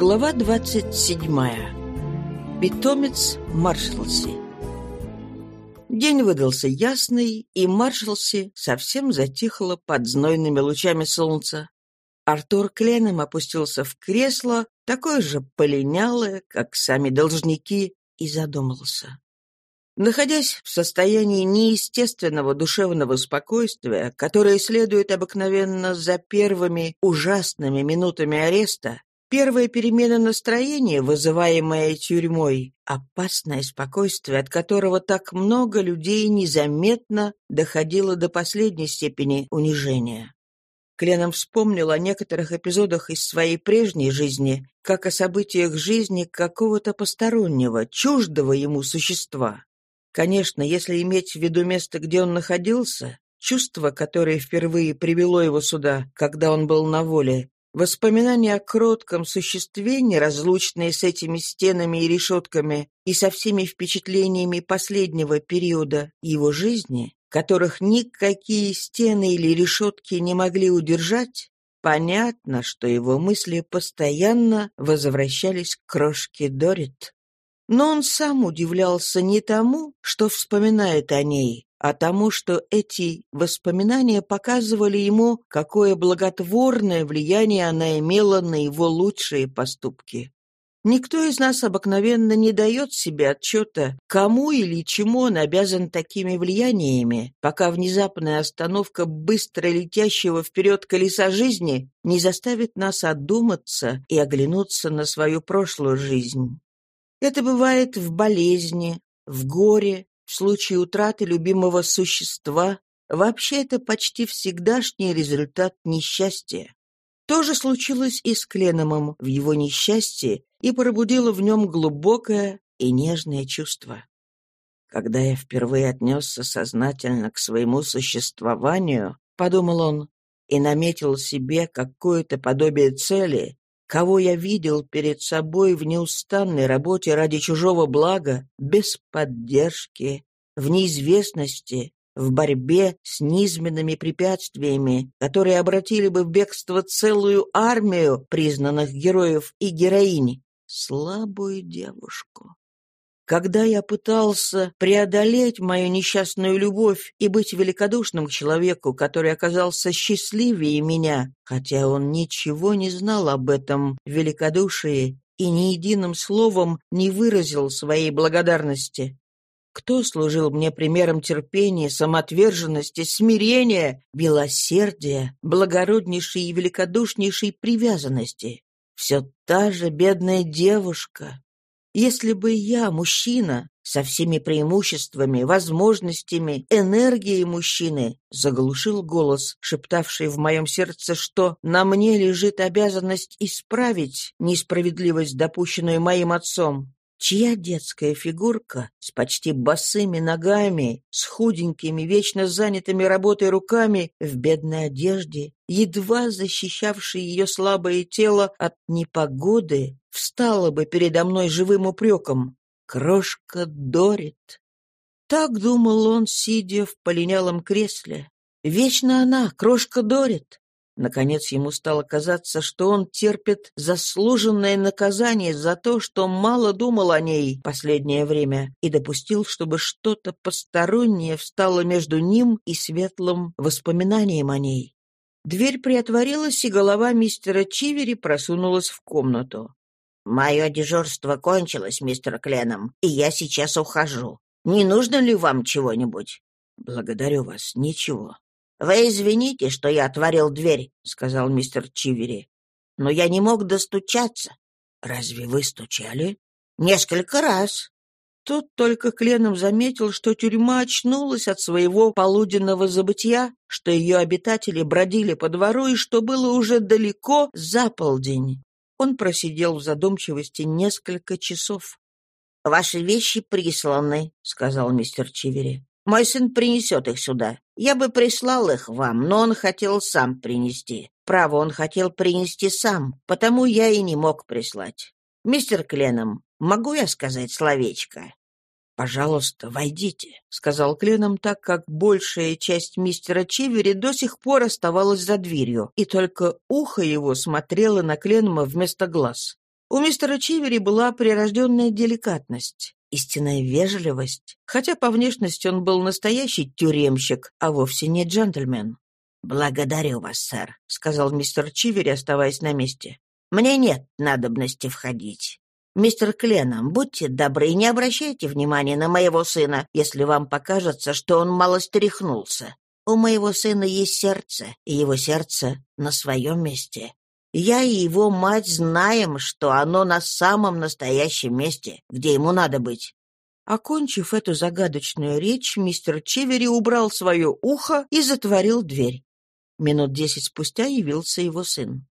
Глава 27. Питомец Маршалси. День выдался ясный, и Маршалси совсем затихло под знойными лучами солнца. Артур Кленом опустился в кресло, такое же полинялое, как сами должники, и задумался. Находясь в состоянии неестественного душевного спокойствия, которое следует обыкновенно за первыми ужасными минутами ареста, первая перемена настроения, вызываемая тюрьмой, опасное спокойствие, от которого так много людей незаметно доходило до последней степени унижения. Кленом вспомнил о некоторых эпизодах из своей прежней жизни, как о событиях жизни какого-то постороннего, чуждого ему существа. Конечно, если иметь в виду место, где он находился, чувство, которое впервые привело его сюда, когда он был на воле, воспоминания о кротком существе, неразлучные с этими стенами и решетками, и со всеми впечатлениями последнего периода его жизни, которых никакие стены или решетки не могли удержать, понятно, что его мысли постоянно возвращались к крошке Дорит. Но он сам удивлялся не тому, что вспоминает о ней, а тому, что эти воспоминания показывали ему, какое благотворное влияние она имела на его лучшие поступки. Никто из нас обыкновенно не дает себе отчета, кому или чему он обязан такими влияниями, пока внезапная остановка быстро летящего вперед колеса жизни не заставит нас одуматься и оглянуться на свою прошлую жизнь. Это бывает в болезни, в горе, в случае утраты любимого существа. Вообще это почти всегдашний результат несчастья. То же случилось и с Кленомом в его несчастье и пробудило в нем глубокое и нежное чувство. Когда я впервые отнесся сознательно к своему существованию, подумал он, и наметил себе какое-то подобие цели, кого я видел перед собой в неустанной работе ради чужого блага, без поддержки, в неизвестности, в борьбе с низменными препятствиями, которые обратили бы в бегство целую армию признанных героев и героинь, слабую девушку. Когда я пытался преодолеть мою несчастную любовь и быть великодушным к человеку, который оказался счастливее меня, хотя он ничего не знал об этом великодушии и ни единым словом не выразил своей благодарности. Кто служил мне примером терпения, самоотверженности, смирения, милосердия, благороднейшей и великодушнейшей привязанности? Все та же бедная девушка, если бы я, мужчина, со всеми преимуществами, возможностями, энергией мужчины, заглушил голос, шептавший в моем сердце, что на мне лежит обязанность исправить несправедливость, допущенную моим отцом, Чья детская фигурка с почти босыми ногами, с худенькими, вечно занятыми работой руками, в бедной одежде, едва защищавшей ее слабое тело от непогоды, встала бы передо мной живым упреком? Крошка Дорит. Так думал он, сидя в полинялом кресле. Вечно она, крошка Дорит. Наконец ему стало казаться, что он терпит заслуженное наказание за то, что мало думал о ней последнее время и допустил, чтобы что-то постороннее встало между ним и светлым воспоминанием о ней. Дверь приотворилась, и голова мистера Чивери просунулась в комнату. «Мое дежурство кончилось, мистер Кленом, и я сейчас ухожу. Не нужно ли вам чего-нибудь?» «Благодарю вас, ничего. «Вы извините, что я отворил дверь», — сказал мистер Чивери. «Но я не мог достучаться». «Разве вы стучали?» «Несколько раз». Тут только Кленом заметил, что тюрьма очнулась от своего полуденного забытия, что ее обитатели бродили по двору и что было уже далеко за полдень. Он просидел в задумчивости несколько часов. «Ваши вещи присланы», — сказал мистер Чивери. Мой сын принесет их сюда. Я бы прислал их вам, но он хотел сам принести. Право, он хотел принести сам, потому я и не мог прислать. Мистер Кленом, могу я сказать словечко?» «Пожалуйста, войдите», — сказал Кленом, так как большая часть мистера Чивери до сих пор оставалась за дверью, и только ухо его смотрело на Кленома вместо глаз. У мистера Чивери была прирожденная деликатность, истинная вежливость, хотя по внешности он был настоящий тюремщик, а вовсе не джентльмен. «Благодарю вас, сэр», — сказал мистер Чивери, оставаясь на месте. «Мне нет надобности входить. Мистер Кленом, будьте добры, не обращайте внимания на моего сына, если вам покажется, что он мало стряхнулся. У моего сына есть сердце, и его сердце на своем месте. Я и его мать знаем, что оно на самом настоящем месте, где ему надо быть». Окончив эту загадочную речь, мистер Чивери убрал свое ухо и затворил дверь. Минут десять спустя явился его сын.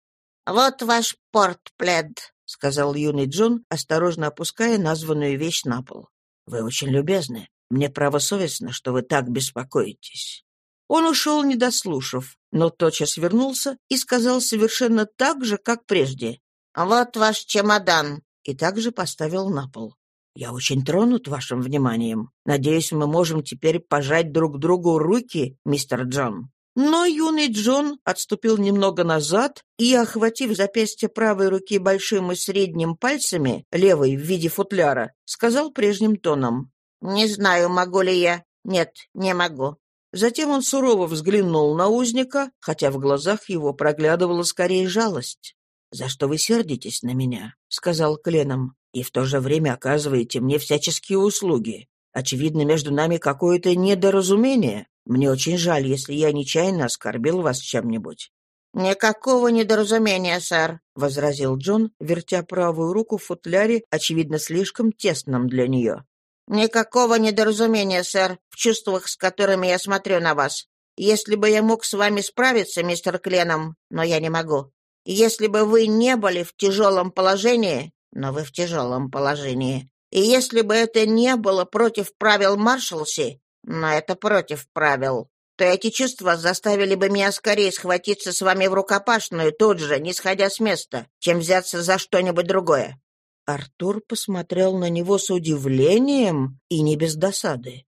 «Вот ваш портплед», — сказал юный Джон, осторожно опуская названную вещь на пол. «Вы очень любезны. Мне правосовестно, что вы так беспокоитесь». Он ушел, не дослушав, но тотчас вернулся и сказал совершенно так же, как прежде. «Вот ваш чемодан», и также поставил на пол. «Я очень тронут вашим вниманием. Надеюсь, мы можем теперь пожать друг другу руки, мистер Джон». Но юный Джон отступил немного назад и, охватив запястье правой руки большим и средним пальцами, левой в виде футляра, сказал прежним тоном. «Не знаю, могу ли я. Нет, не могу». Затем он сурово взглянул на узника, хотя в глазах его проглядывала скорее жалость. «За что вы сердитесь на меня?» — сказал Кленом. «И в то же время оказываете мне всяческие услуги. Очевидно, между нами какое-то недоразумение. Мне очень жаль, если я нечаянно оскорбил вас чем-нибудь». «Никакого недоразумения, сэр», — возразил Джон, вертя правую руку в футляре, очевидно, слишком тесном для нее. «Никакого недоразумения, сэр, в чувствах, с которыми я смотрю на вас. Если бы я мог с вами справиться, мистер Кленом, но я не могу. Если бы вы не были в тяжелом положении, но вы в тяжелом положении, и если бы это не было против правил Маршалси, но это против правил, то эти чувства заставили бы меня скорее схватиться с вами в рукопашную тут же, не сходя с места, чем взяться за что-нибудь другое». Артур посмотрел на него с удивлением и не без досады.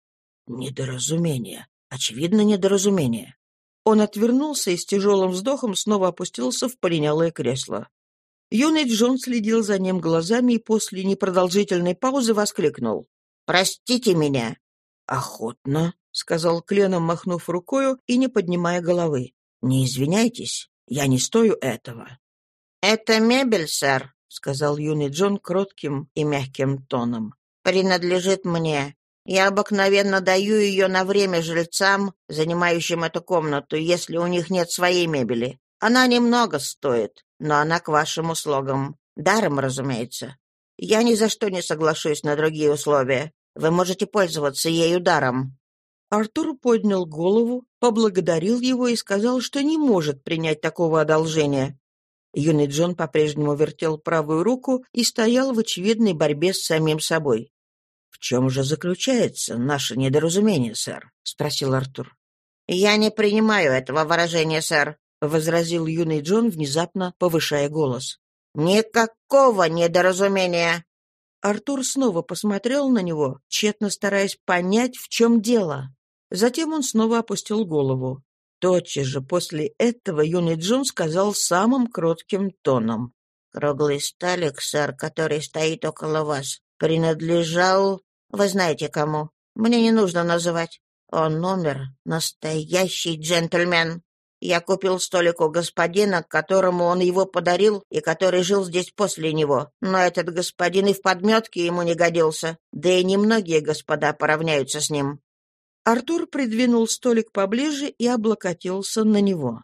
«Недоразумение. Очевидно, недоразумение». Он отвернулся и с тяжелым вздохом снова опустился в полинялое кресло. Юный Джон следил за ним глазами и после непродолжительной паузы воскликнул. «Простите меня. «Охотно», — сказал Кленом, махнув рукою и не поднимая головы. «Не извиняйтесь, я не стою этого». «Это мебель, сэр», — сказал юный Джон кротким и мягким тоном. «Принадлежит мне. Я обыкновенно даю ее на время жильцам, занимающим эту комнату, если у них нет своей мебели. Она немного стоит, но она к вашим услугам. Даром, разумеется. Я ни за что не соглашусь на другие условия. Вы можете пользоваться ею даром». Артур поднял голову, поблагодарил его и сказал, что не может принять такого одолжения. Юный Джон по-прежнему вертел правую руку и стоял в очевидной борьбе с самим собой. «В чем же заключается наше недоразумение, сэр?» — спросил Артур. «Я не принимаю этого выражения, сэр», — возразил юный Джон, внезапно повышая голос. «Никакого недоразумения. Артур снова посмотрел на него, тщетно стараясь понять, в чем дело. Затем он снова опустил голову. Тотчас же после этого юный Джон сказал самым кротким тоном. «Круглый сталик, сэр, который стоит около вас, принадлежал... Вы знаете кому. Мне не нужно называть. Он номер настоящий джентльмен. Я купил столик у господина, которому он его подарил и который жил здесь после него. Но этот господин и в подметке ему не годился. Да и немногие господа поравняются с ним». Артур придвинул столик поближе и облокотился на него.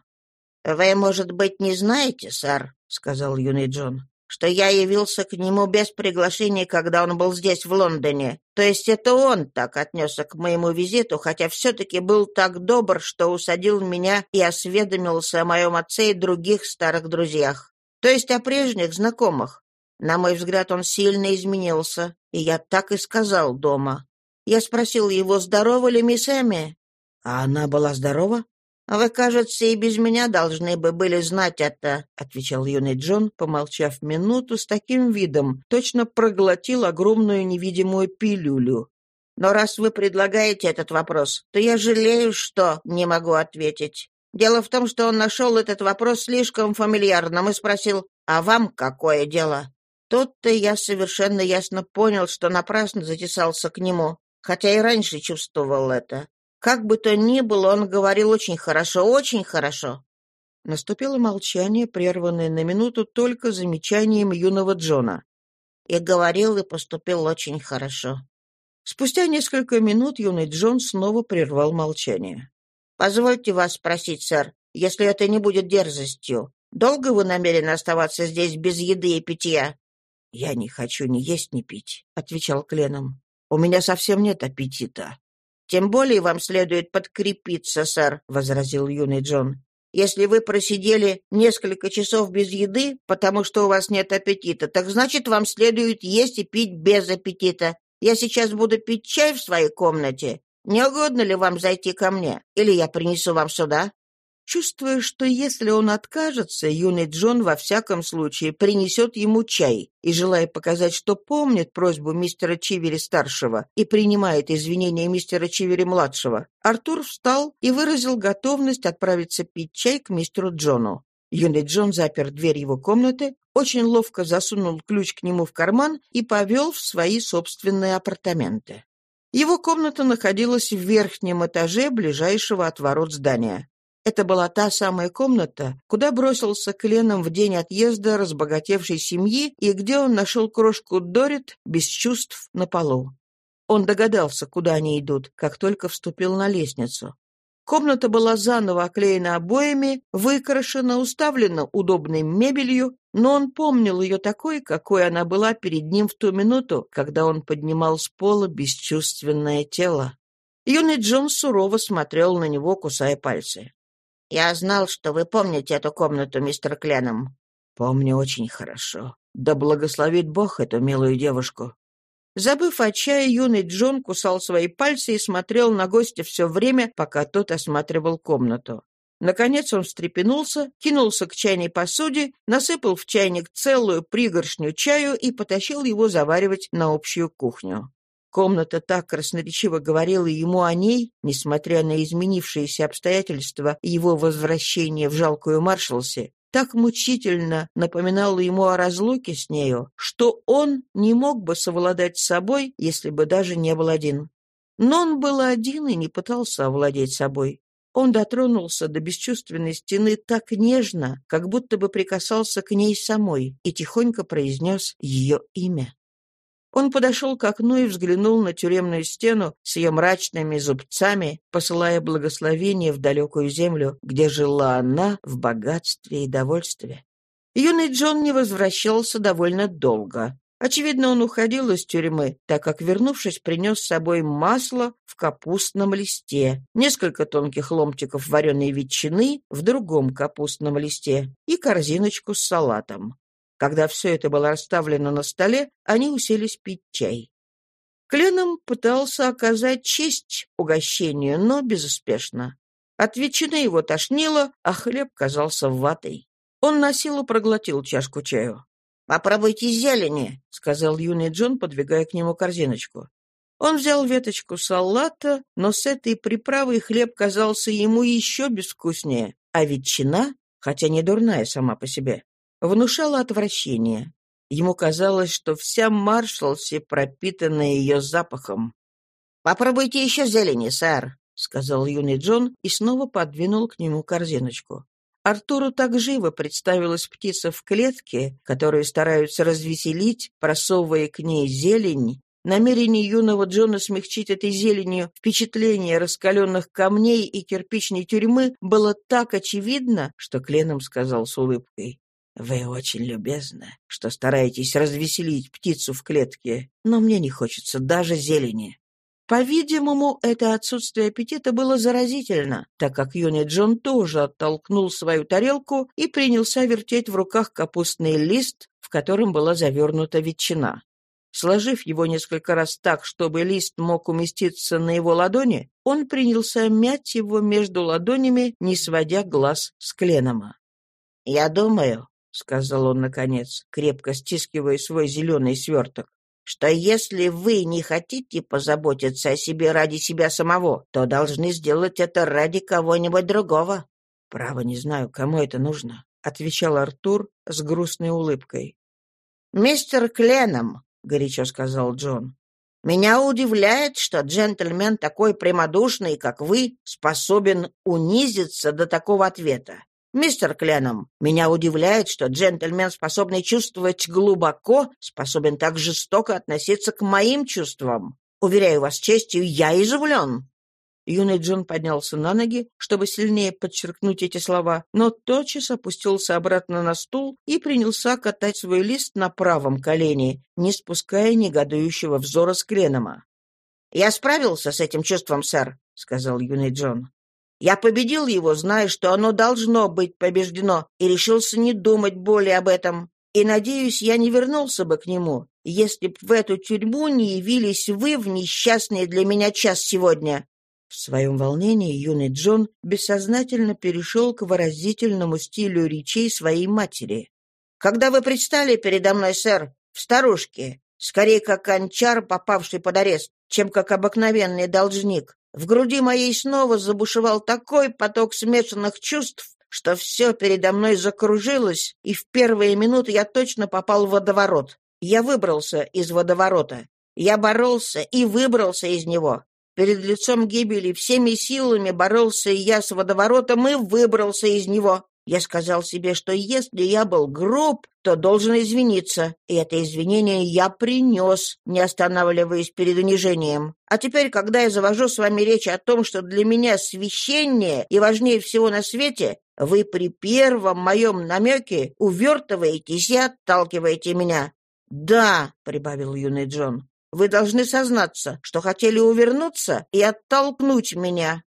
«Вы, может быть, не знаете, сэр?» — сказал юный Джон что я явился к нему без приглашения, когда он был здесь, в Лондоне. То есть это он так отнесся к моему визиту, хотя все-таки был так добр, что усадил меня и осведомился о моем отце и других старых друзьях. То есть о прежних знакомых. На мой взгляд, он сильно изменился, и я так и сказал дома. Я спросил его, здорова ли мисс Эми? А она была здорова? «Вы, кажется, и без меня должны бы были знать это», — отвечал юный Джон, помолчав минуту с таким видом, точно проглотил огромную невидимую пилюлю. «Но раз вы предлагаете этот вопрос, то я жалею, что не могу ответить. Дело в том, что он нашел этот вопрос слишком фамильярным и спросил, «А вам какое дело?» Тут-то я совершенно ясно понял, что напрасно затесался к нему, хотя и раньше чувствовал это. Как бы то ни было, он говорил очень хорошо, очень хорошо. Наступило молчание, прерванное на минуту только замечанием юного Джона. И говорил, и поступил очень хорошо. Спустя несколько минут юный Джон снова прервал молчание. «Позвольте вас спросить, сэр, если это не будет дерзостью, долго вы намерены оставаться здесь без еды и питья?» «Я не хочу ни есть, ни пить», — отвечал Кленом. «У меня совсем нет аппетита». «Тем более вам следует подкрепиться, сэр», — возразил юный Джон. Если вы просидели несколько часов без еды, потому что у вас нет аппетита, так значит, вам следует есть и пить без аппетита. Я сейчас буду пить чай в своей комнате. Не угодно ли вам зайти ко мне? Или я принесу вам сюда?» Чувствуя, что если он откажется, юный Джон во всяком случае принесет ему чай, и желая показать, что помнит просьбу мистера Чивери-старшего и принимает извинения мистера Чивери-младшего, Артур встал и выразил готовность отправиться пить чай к мистеру Джону. Юный Джон запер дверь его комнаты, очень ловко засунул ключ к нему в карман и повел в свои собственные апартаменты. Его комната находилась в верхнем этаже ближайшего от ворот здания. Это была та самая комната, куда бросился Кленом в день отъезда разбогатевшей семьи и где он нашел крошку Дорит без чувств на полу. Он догадался, куда они идут, как только вступил на лестницу. Комната была заново оклеена обоями, выкрашена, уставлена удобной мебелью, но он помнил ее такой, какой она была перед ним в ту минуту, когда он поднимал с пола бесчувственное тело. Юный Джон сурово смотрел на него, кусая пальцы. «Я знал, что вы помните эту комнату, мистер Кленом». «Помню очень хорошо. Да благословит Бог эту милую девушку». Забыв о чае, юный Джон кусал свои пальцы и смотрел на гостя все время, пока тот осматривал комнату. Наконец он встрепенулся, кинулся к чайной посуде, насыпал в чайник целую пригоршню чаю и потащил его заваривать на общую кухню. Комната так красноречиво говорила ему о ней, несмотря на изменившиеся обстоятельства его возвращения в жалкую маршалсе, так мучительно напоминала ему о разлуке с нею, что он не мог бы совладать с собой, если бы даже не был один. Но он был один и не пытался овладеть собой. Он дотронулся до бесчувственной стены так нежно, как будто бы прикасался к ней самой, и тихонько произнес ее имя. Он подошел к окну и взглянул на тюремную стену с ее мрачными зубцами, посылая благословение в далекую землю, где жила она в богатстве и довольстве. Юный Джон не возвращался довольно долго. Очевидно, он уходил из тюрьмы, так как, вернувшись, принес с собой масло в капустном листе, несколько тонких ломтиков вареной ветчины в другом капустном листе и корзиночку с салатом. Когда все это было расставлено на столе, они уселись пить чай. Кленом пытался оказать честь угощению, но безуспешно. От ветчины его тошнило, а хлеб казался ватой. Он на силу проглотил чашку чаю. «Попробуйте зелени», — сказал юный Джон, подвигая к нему корзиночку. Он взял веточку салата, но с этой приправой хлеб казался ему еще безвкуснее, а ветчина, хотя не дурная сама по себе, внушало отвращение. Ему казалось, что вся Маршалси пропитана ее запахом. «Попробуйте еще зелени, сэр», — сказал юный Джон и снова подвинул к нему корзиночку. Артуру так живо представилась птица в клетке, которую стараются развеселить, просовывая к ней зелень. Намерение юного Джона смягчить этой зеленью впечатление раскаленных камней и кирпичной тюрьмы было так очевидно, что Кленом сказал с улыбкой. «Вы очень любезны, что стараетесь развеселить птицу в клетке, но мне не хочется даже зелени». По-видимому, это отсутствие аппетита было заразительно, так как юный Джон тоже оттолкнул свою тарелку и принялся вертеть в руках капустный лист, в котором была завернута ветчина. Сложив его несколько раз так, чтобы лист мог уместиться на его ладони, он принялся мять его между ладонями, не сводя глаз с Кленома. «Я думаю», — сказал он наконец, крепко стискивая свой зеленый сверток, что если вы не хотите позаботиться о себе ради себя самого, то должны сделать это ради кого-нибудь другого. — Право не знаю, кому это нужно, — отвечал Артур с грустной улыбкой. «Мистер Кленом», — горячо сказал Джон, — «меня удивляет, что джентльмен такой прямодушный, как вы, способен унизиться до такого ответа. Мистер Кленом, меня удивляет, что джентльмен, способный чувствовать глубоко, способен так жестоко относиться к моим чувствам. Уверяю вас честью, я изумлен. Юный Джон поднялся на ноги, чтобы сильнее подчеркнуть эти слова, но тотчас опустился обратно на стул и принялся катать свой лист на правом колене, не спуская негодующего взора с Кленома. «Я справился с этим чувством, сэр», — сказал юный Джон. Я победил его, зная, что оно должно быть побеждено, и решился не думать более об этом. И, надеюсь, я не вернулся бы к нему, если б в эту тюрьму не явились вы в несчастный для меня час сегодня». В своем волнении юный Джон бессознательно перешел к выразительному стилю речей своей матери. «Когда вы предстали передо мной, сэр, в старушке, скорее как анчар, попавший под арест, чем как обыкновенный должник, в груди моей снова забушевал такой поток смешанных чувств, что все передо мной закружилось, и в первые минуты я точно попал в водоворот. Я выбрался из водоворота. Я боролся и выбрался из него. Перед лицом гибели всеми силами боролся я с водоворотом и выбрался из него. Я сказал себе, что если я был груб, то должен извиниться, и это извинение я принес, не останавливаясь перед унижением. А теперь, когда я завожу с вами речь о том, что для меня священнее и важнее всего на свете, вы при первом моем намеке увертываетесь и отталкиваете меня. «Да», — прибавил юный Джон, — «вы должны сознаться, что хотели увернуться и оттолкнуть меня.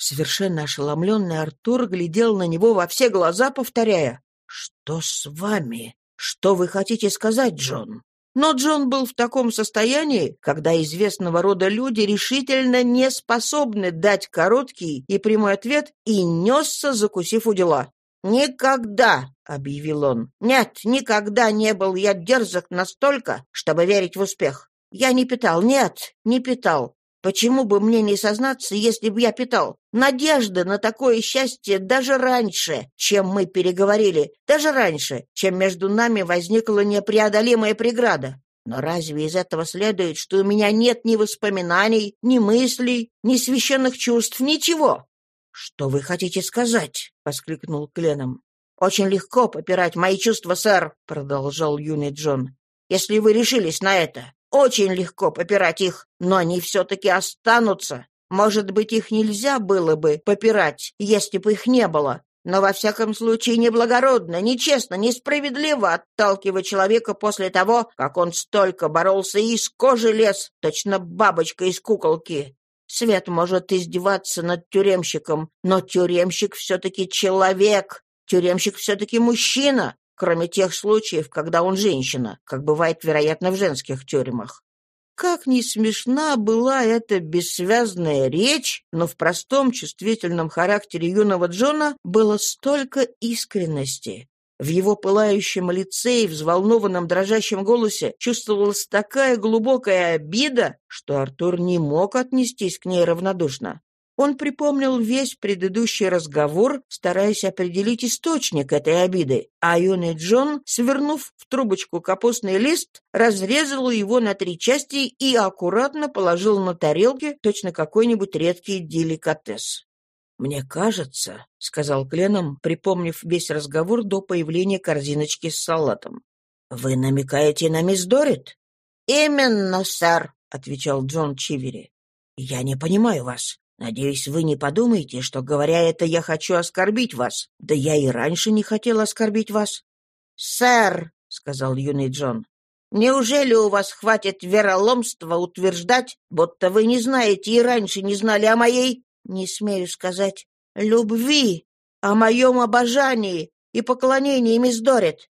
Совершенно ошеломленный Артур глядел на него во все глаза, повторяя «Что с вами? Что вы хотите сказать, Джон?» Но Джон был в таком состоянии, когда известного рода люди решительно не способны дать короткий и прямой ответ и несся, закусив у дела. «Никогда!» — объявил он. «Нет, никогда не был я дерзок настолько, чтобы верить в успех. Я не питал, нет, не питал. Почему бы мне не сознаться, если бы я питал надежды на такое счастье даже раньше, чем мы переговорили, даже раньше, чем между нами возникла непреодолимая преграда? Но разве из этого следует, что у меня нет ни воспоминаний, ни мыслей, ни священных чувств, ничего? «Что вы хотите сказать?» — воскликнул Кленом. «Очень легко попирать мои чувства, сэр», — продолжал юный Джон. «Если вы решились на это, очень легко попирать их, но они все-таки останутся. Может быть, их нельзя было бы попирать, если бы их не было. Но во всяком случае неблагородно, нечестно, несправедливо отталкивать человека после того, как он столько боролся и из кожи лез, точно бабочка из куколки. Свет может издеваться над тюремщиком, но тюремщик все-таки человек, тюремщик все-таки мужчина, кроме тех случаев, когда он женщина, как бывает, вероятно, в женских тюрьмах. Как ни смешна была эта бессвязная речь, но в простом чувствительном характере юного Джона было столько искренности. В его пылающем лице и взволнованном дрожащем голосе чувствовалась такая глубокая обида, что Артур не мог отнестись к ней равнодушно. Он припомнил весь предыдущий разговор, стараясь определить источник этой обиды, а юный Джон, свернув в трубочку капустный лист, разрезал его на три части и аккуратно положил на тарелки точно какой-нибудь редкий деликатес. «Мне кажется», — сказал Кленом, припомнив весь разговор до появления корзиночки с салатом. «Вы намекаете на мисс Дорит?» «Именно, сэр», — отвечал Джон Чивери. «Я не понимаю вас. Надеюсь, вы не подумаете, что, говоря это, я хочу оскорбить вас. Да я и раньше не хотел оскорбить вас. «Сэр», — сказал юный Джон, — «неужели у вас хватит вероломства утверждать, будто вы не знаете и раньше не знали о моей, не смею сказать, любви, о моем обожании и поклонении мисс Дорит?»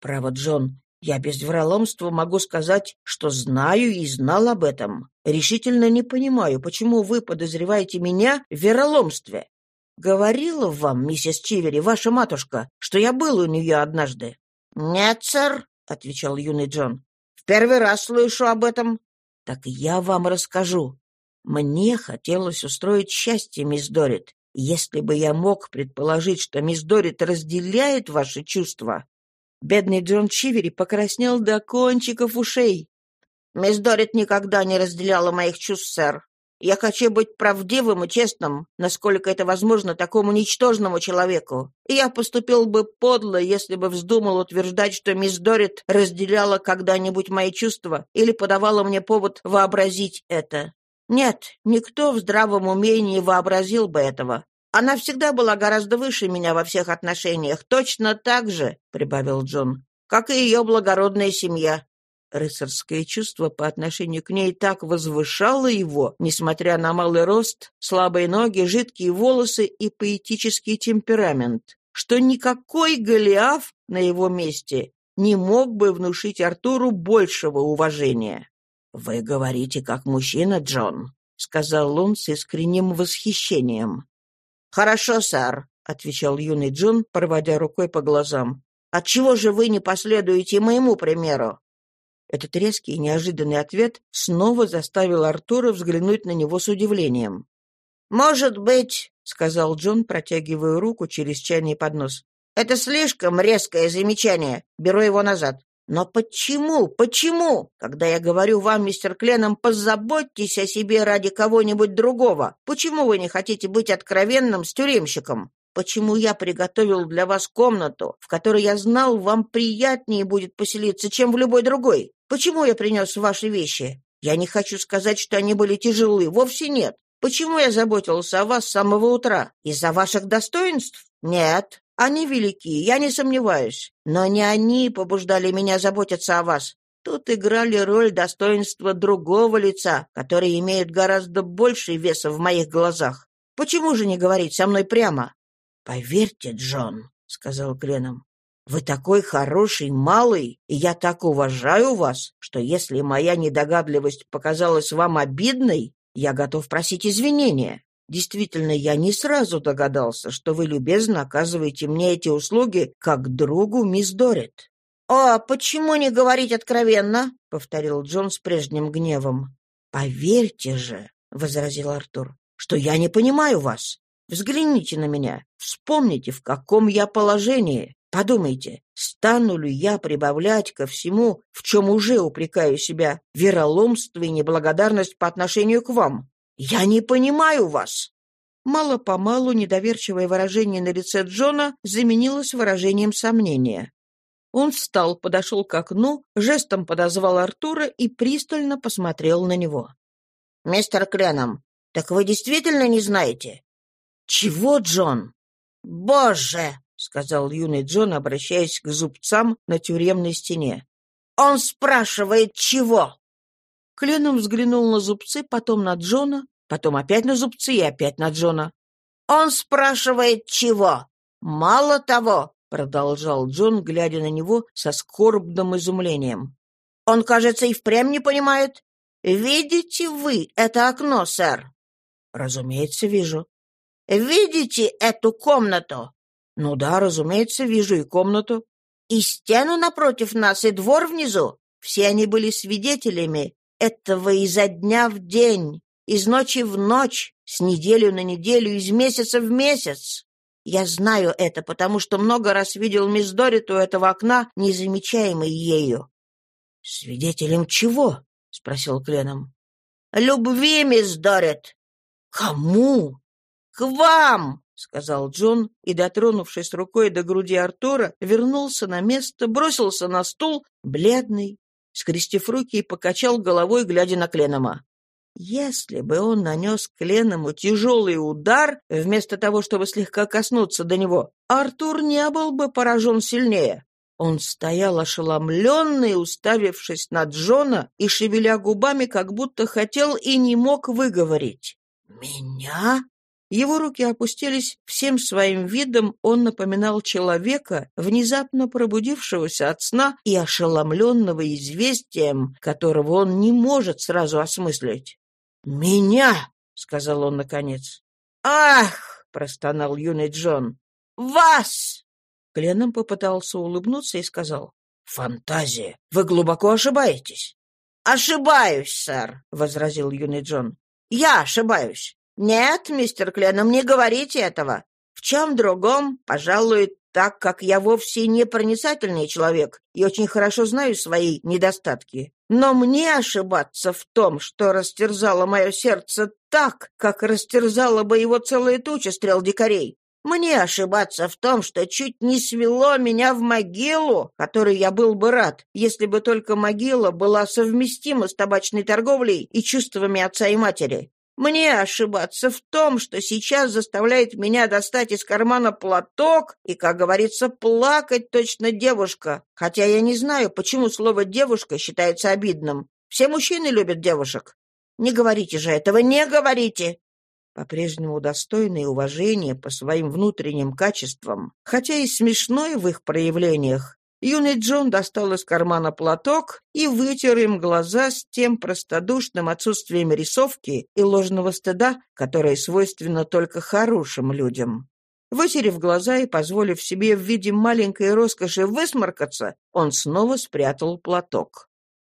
«Право, Джон, я без враломства могу сказать, что знаю и знал об этом. Решительно не понимаю, почему вы подозреваете меня в вероломстве. Говорила вам, миссис Чивери, ваша матушка, что я был у нее однажды? — Нет, сэр, — отвечал юный Джон. — В первый раз слышу об этом. — Так я вам расскажу. Мне хотелось устроить счастье, мисс Дорит. Если бы я мог предположить, что мисс Дорит разделяет ваши чувства, Бедный Джон Чивери покраснел до кончиков ушей. «Мисс Дорит никогда не разделяла моих чувств, сэр. Я хочу быть правдивым и честным, насколько это возможно такому ничтожному человеку. И я поступил бы подло, если бы вздумал утверждать, что мисс Дорит разделяла когда-нибудь мои чувства или подавала мне повод вообразить это. Нет, никто в здравом уме не вообразил бы этого. Она всегда была гораздо выше меня во всех отношениях, точно так же, — прибавил Джон, — как и ее благородная семья. Рыцарское чувство по отношению к ней так возвышало его, несмотря на малый рост, слабые ноги, жидкие волосы и поэтический темперамент, что никакой Голиаф на его месте не мог бы внушить Артуру большего уважения. «Вы говорите как мужчина, Джон», — сказал он с искренним восхищением. «Хорошо, сэр», — отвечал юный Джон, проводя рукой по глазам. «Отчего же вы не последуете моему примеру?» Этот резкий и неожиданный ответ снова заставил Артура взглянуть на него с удивлением. «Может быть», — сказал Джон, протягивая руку через чайный поднос, — «это слишком резкое замечание. Беру его назад. Но почему, почему, когда я говорю вам, мистер Кленом, позаботьтесь о себе ради кого-нибудь другого, почему вы не хотите быть откровенным с тюремщиком? Почему я приготовил для вас комнату, в которой я знал, вам приятнее будет поселиться, чем в любой другой? Почему я принес ваши вещи? Я не хочу сказать, что они были тяжелы, вовсе нет. Почему я заботился о вас с самого утра? Из-за ваших достоинств? Нет. Они велики, я не сомневаюсь. Но не они побуждали меня заботиться о вас. Тут играли роль достоинства другого лица, которые имеют гораздо больший вес в моих глазах. Почему же не говорить со мной прямо? «Поверьте, Джон», — сказал Кленом, — «вы такой хороший, малый, и я так уважаю вас, что если моя недогадливость показалась вам обидной, я готов просить извинения. Действительно, я не сразу догадался, что вы любезно оказываете мне эти услуги как другу мисс Дорит». «О, почему не говорить откровенно?» — повторил Джон с прежним гневом. «Поверьте же», — возразил Артур, — «что я не понимаю вас. Взгляните на меня, вспомните, в каком я положении. Подумайте, стану ли я прибавлять ко всему, в чем уже упрекаю себя, вероломство и неблагодарность по отношению к вам? Я не понимаю вас. Мало-помалу недоверчивое выражение на лице Джона заменилось выражением сомнения. Он встал, подошел к окну, жестом подозвал Артура и пристально посмотрел на него. «Мистер Кленом, так вы действительно не знаете? «Чего, Джон?» «Боже!» — сказал юный Джон, обращаясь к зубцам на тюремной стене. «Он спрашивает, чего?» Кленом взглянул на зубцы, потом на Джона, потом опять на зубцы и опять на Джона. «Он спрашивает, чего? Мало того!» — продолжал Джон, глядя на него со скорбным изумлением. «Он, кажется, и впрямь не понимает. Видите вы это окно, сэр?» «Разумеется, вижу». Видите эту комнату? Ну да, разумеется, вижу и комнату. И стену напротив нас, и двор внизу. Все они были свидетелями этого изо дня в день, из ночи в ночь, с неделю на неделю, из месяца в месяц. Я знаю это, потому что много раз видел мисс Дорит у этого окна, незамечаемой ею. — Свидетелем чего? — спросил Кленом. — Любви, мисс Дорит. — Кому? «К вам!» — сказал Джон, и, дотронувшись рукой до груди Артура, вернулся на место, бросился на стул, бледный, скрестив руки и покачал головой, глядя на Кленома. Если бы он нанес Кленому тяжелый удар, вместо того, чтобы слегка коснуться до него, Артур не был бы поражен сильнее. Он стоял ошеломленный, уставившись на Джона и шевеля губами, как будто хотел и не мог выговорить. «Меня?» Его руки опустились, всем своим видом он напоминал человека, внезапно пробудившегося от сна и ошеломленного известием, которого он не может сразу осмыслить. «Меня!» — сказал он наконец. «Ах!» — простонал юный Джон. «Вас!» Кленом попытался улыбнуться и сказал. «Фантазия! Вы глубоко ошибаетесь!» «Ошибаюсь, сэр!» — возразил юный Джон. «Я ошибаюсь. «Нет, мистер Кленом, не говорите этого. В чем другом, пожалуй, так как я вовсе не проницательный человек и очень хорошо знаю свои недостатки. Но мне ошибаться в том, что растерзало мое сердце так, как растерзала бы его целая туча стрел дикарей. Мне ошибаться в том, что чуть не свело меня в могилу, которой я был бы рад, если бы только могила была совместима с табачной торговлей и чувствами отца и матери. Мне ошибаться в том, что сейчас заставляет меня достать из кармана платок и, как говорится, плакать точно девушка, хотя я не знаю, почему слово «девушка» считается обидным. Все мужчины любят девушек. Не говорите же этого, не говорите!» По-прежнему достойные уважения по своим внутренним качествам, хотя и смешной в их проявлениях, Юный Джон достал из кармана платок и вытер им глаза с тем простодушным отсутствием рисовки и ложного стыда, которое свойственно только хорошим людям. Вытерев глаза и позволив себе в виде маленькой роскоши высморкаться, он снова спрятал платок.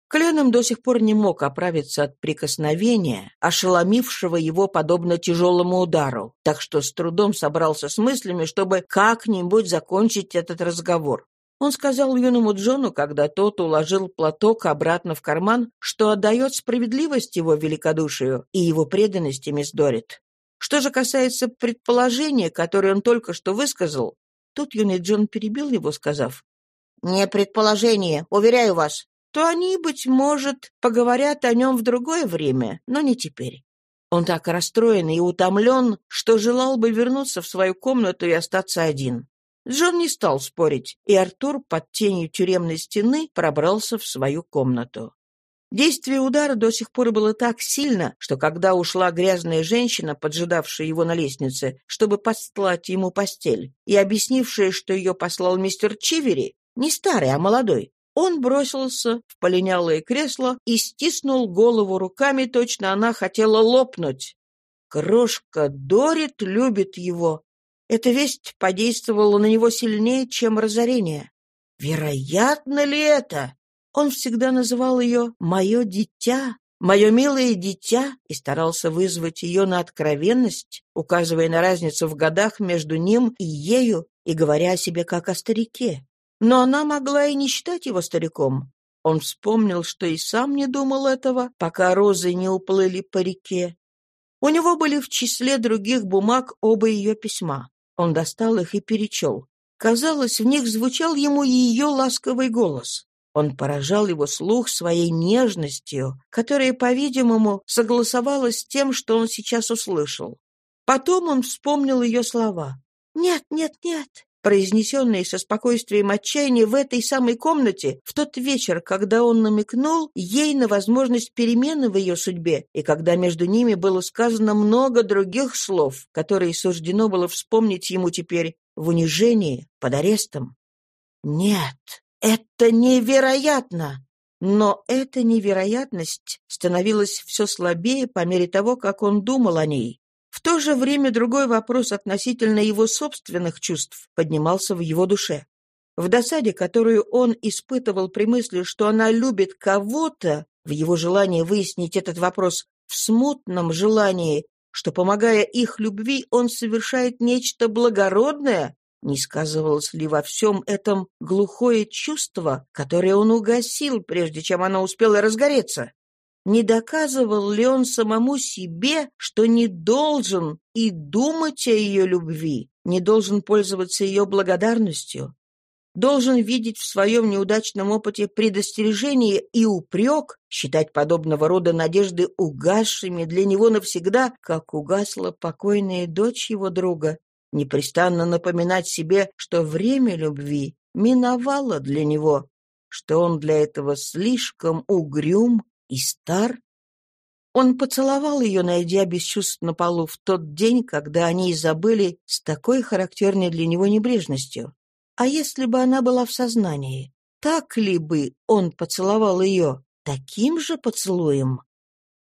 Кленом до сих пор не мог оправиться от прикосновения, ошеломившего его подобно тяжелому удару, так что с трудом собрался с мыслями, чтобы как-нибудь закончить этот разговор. Он сказал юному Джону, когда тот уложил платок обратно в карман, что отдает справедливость его великодушию и его преданности мисс Дорит. Что же касается предположения, которое он только что высказал, тут юный Джон перебил его, сказав, «Не предположение, уверяю вас, то они, быть может, поговорят о нем в другое время, но не теперь». Он так расстроен и утомлен, что желал бы вернуться в свою комнату и остаться один. Джон не стал спорить, и Артур под тенью тюремной стены пробрался в свою комнату. Действие удара до сих пор было так сильно, что когда ушла грязная женщина, поджидавшая его на лестнице, чтобы постлать ему постель, и объяснившая, что ее послал мистер Чивери, не старый, а молодой, он бросился в полинялое кресло и стиснул голову руками, точно она хотела лопнуть. Крошка Дорит любит его, эта весть подействовала на него сильнее, чем разорение. Вероятно ли это? Он всегда называл ее «мое дитя», «мое милое дитя» и старался вызвать ее на откровенность, указывая на разницу в годах между ним и ею и говоря о себе как о старике. Но она могла и не считать его стариком. Он вспомнил, что и сам не думал этого, пока розы не уплыли по реке. У него были в числе других бумаг оба ее письма. Он достал их и перечел. Казалось, в них звучал ему ее ласковый голос. Он поражал его слух своей нежностью, которая, по-видимому, согласовалась с тем, что он сейчас услышал. Потом он вспомнил ее слова. «Нет, нет, нет, произнесенные со спокойствием отчаяния в этой самой комнате в тот вечер, когда он намекнул ей на возможность перемены в ее судьбе, и когда между ними было сказано много других слов, которые суждено было вспомнить ему теперь в унижении, под арестом. Нет, это невероятно! Но эта невероятность становилась все слабее по мере того, как он думал о ней. То же время другой вопрос относительно его собственных чувств поднимался в его душе. В досаде, которую он испытывал при мысли, что она любит кого-то, в его желании выяснить этот вопрос, в смутном желании, что, помогая их любви, он совершает нечто благородное, не сказывалось ли во всем этом глухое чувство, которое он угасил, прежде чем она успела разгореться? Не доказывал ли он самому себе, что не должен и думать о ее любви, не должен пользоваться ее благодарностью, должен видеть в своем неудачном опыте предостережение и упрек, считать подобного рода надежды угасшими для него навсегда, как угасла покойная дочь его друга, непрестанно напоминать себе, что время любви миновало для него, что он для этого слишком угрюм и стар. Он поцеловал ее, найдя без чувств на полу в тот день, когда они забыли с такой характерной для него небрежностью. А если бы она была в сознании, так ли бы он поцеловал ее таким же поцелуем?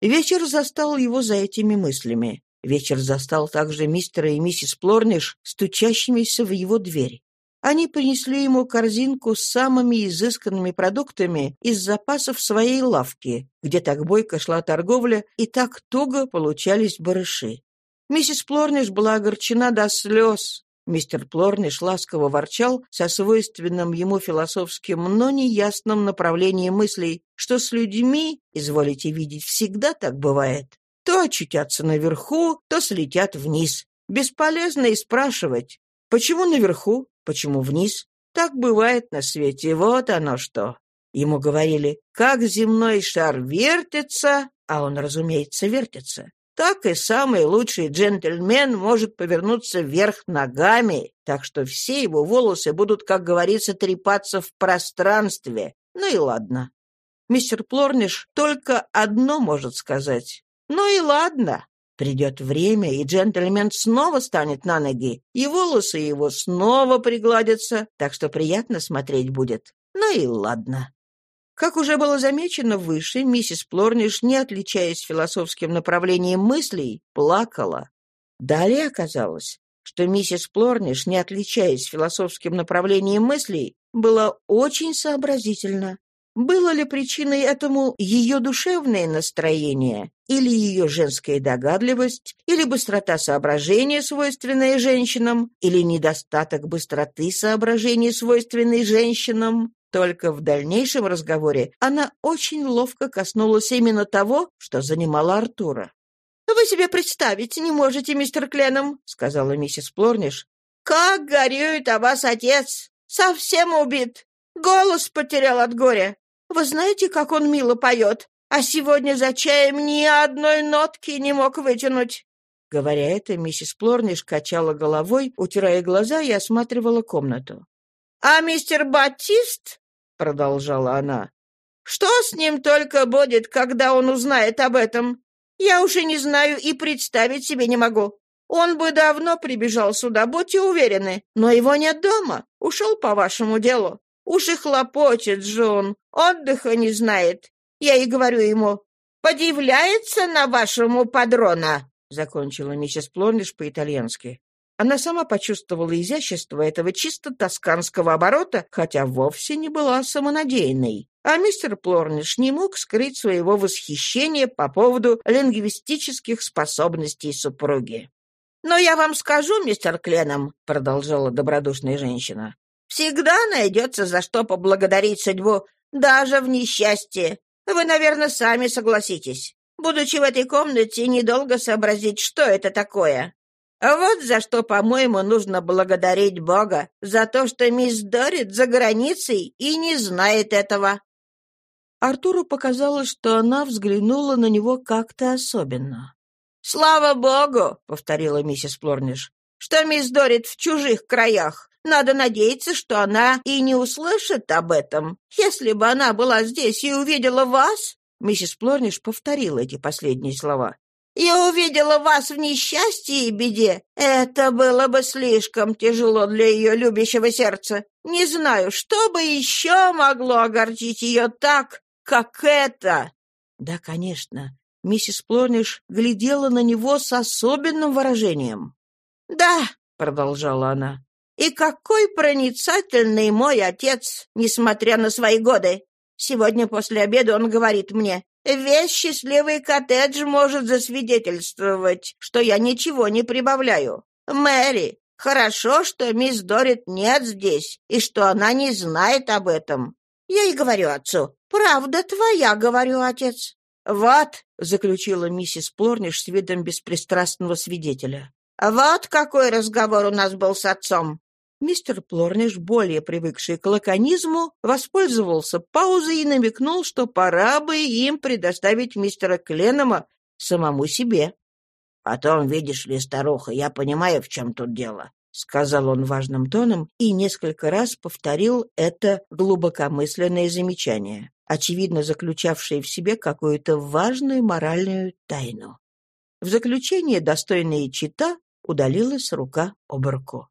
Вечер застал его за этими мыслями. Вечер застал также мистера и миссис Плорниш, стучащимися в его дверь. Они принесли ему корзинку с самыми изысканными продуктами из запасов своей лавки, где так бойко шла торговля и так туго получались барыши. Миссис Плорниш была огорчена до слез. Мистер Плорниш ласково ворчал со свойственным ему философским, но неясным направлением мыслей, что с людьми, изволите видеть, всегда так бывает. То очутятся наверху, то слетят вниз. Бесполезно и спрашивать, почему наверху, почему вниз. Так бывает на свете, вот оно что. Ему говорили, как земной шар вертится, а он, разумеется, вертится, так и самый лучший джентльмен может повернуться вверх ногами, так что все его волосы будут, как говорится, трепаться в пространстве. Ну и ладно. Мистер Плорниш только одно может сказать. Ну и ладно. Придет время, и джентльмен снова станет на ноги, и волосы его снова пригладятся, так что приятно смотреть будет. Ну и ладно. Как уже было замечено выше, миссис Плорниш, не отличаясь философским направлением мыслей, плакала. Далее оказалось, что миссис Плорниш, не отличаясь философским направлением мыслей, была очень сообразительна. Было ли причиной этому ее душевное настроение, или ее женская догадливость, или быстрота соображения, свойственная женщинам, или недостаток быстроты соображения, свойственной женщинам? Только в дальнейшем разговоре она очень ловко коснулась именно того, что занимало Артура. «Вы себе представить не можете, мистер Кленом», — сказала миссис Плорниш. «Как горюет о вас отец! Совсем убит! Голос потерял от горя! Вы знаете, как он мило поет? А сегодня за чаем ни одной нотки не мог вытянуть!» Говоря это, миссис Плорниш качала головой, утирая глаза и осматривала комнату. «А мистер Батист, — продолжала она, — что с ним только будет, когда он узнает об этом? Я уж и не знаю и представить себе не могу. Он бы давно прибежал сюда, будьте уверены, но его нет дома, ушел по вашему делу. Уж и хлопочет же он, отдыха не знает. Я и говорю ему, подивляется на вашему падрона, — закончила миссис Плорниш по-итальянски. Она сама почувствовала изящество этого чисто тосканского оборота, хотя вовсе не была самонадеянной. А мистер Плорниш не мог скрыть своего восхищения по поводу лингвистических способностей супруги. «Но я вам скажу, мистер Кленом», — продолжала добродушная женщина, «всегда найдется за что поблагодарить судьбу, даже в несчастье. Вы, наверное, сами согласитесь. Будучи в этой комнате, недолго сообразить, что это такое. А вот за что, по-моему, нужно благодарить Бога. За то, что мисс Дорит за границей и не знает этого. Артуру показалось, что она взглянула на него как-то особенно. «Слава Богу!» — повторила миссис Плорниш, «что мисс Дорит в чужих краях. Надо надеяться, что она и не услышит об этом. Если бы она была здесь и увидела вас...» Миссис Плорниш повторила эти последние слова и увидела вас в несчастье и беде, это было бы слишком тяжело для ее любящего сердца. Не знаю, что бы еще могло огорчить ее так, как это. Да, конечно, миссис Плорниш глядела на него с особенным выражением. «Да», — продолжала она, — «и какой проницательный мой отец, несмотря на свои годы. Сегодня после обеда он говорит мне, Весь счастливый коттедж может засвидетельствовать, что я ничего не прибавляю. Мэри, хорошо, что мисс Дорит нет здесь, и что она не знает об этом. Я и говорю отцу, правда твоя, говорю, отец. Вот, заключила миссис Плорниш с видом беспристрастного свидетеля. Вот какой разговор у нас был с отцом. Мистер Плорниш, более привыкший к лаконизму, воспользовался паузой и намекнул, что пора бы им предоставить мистера Кленома самому себе. «Потом, видишь ли, старуха, я понимаю, в чем тут дело», — сказал он важным тоном и несколько раз повторил это глубокомысленное замечание, очевидно заключавшее в себе какую-то важную моральную тайну. В заключение достойная чита удалилась рука об руку.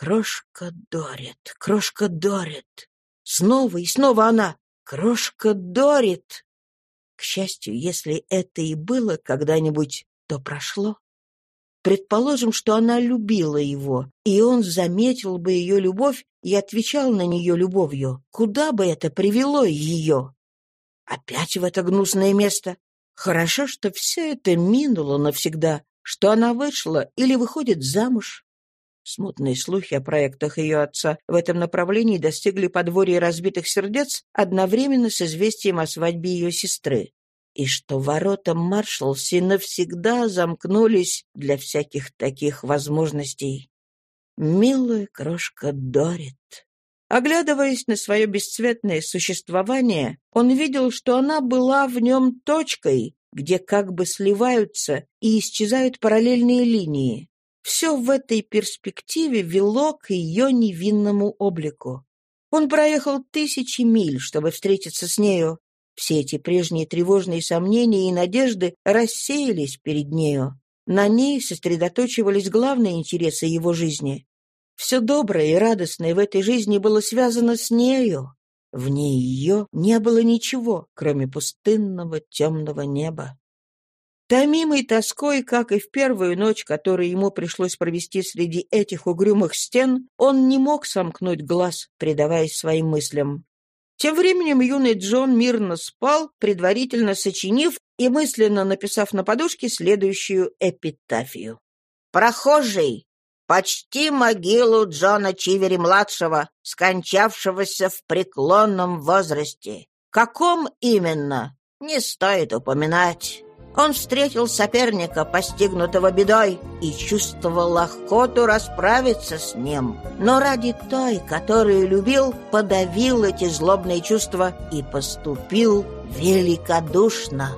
Крошка Дорит, крошка Дорит. Снова и снова она. Крошка Дорит. К счастью, если это и было когда-нибудь, то прошло. Предположим, что она любила его, и он заметил бы ее любовь и отвечал на нее любовью. Куда бы это привело ее? Опять в это гнусное место. Хорошо, что все это минуло навсегда, что она вышла или выходит замуж. Смутные слухи о проектах ее отца в этом направлении достигли подворья разбитых сердец одновременно с известием о свадьбе ее сестры. И что ворота Маршалси навсегда замкнулись для всяких таких возможностей. Милая крошка Дорит. Оглядываясь на свое бесцветное существование, он видел, что она была в нем точкой, где как бы сливаются и исчезают параллельные линии. Все в этой перспективе вело к ее невинному облику. Он проехал тысячи миль, чтобы встретиться с нею. Все эти прежние тревожные сомнения и надежды рассеялись перед нею. На ней сосредоточивались главные интересы его жизни. Все доброе и радостное в этой жизни было связано с нею. Вне ее не было ничего, кроме пустынного темного неба. Томимый тоской, как и в первую ночь, которую ему пришлось провести среди этих угрюмых стен, он не мог сомкнуть глаз, предаваясь своим мыслям. Тем временем юный Джон мирно спал, предварительно сочинив и мысленно написав на подушке следующую эпитафию. «Прохожий, почти могилу Джона Чивери-младшего, скончавшегося в преклонном возрасте. Каком именно, не стоит упоминать». Он встретил соперника, постигнутого бедой, и чувствовал охоту расправиться с ним. Но ради той, которую любил, подавил эти злобные чувства и поступил великодушно.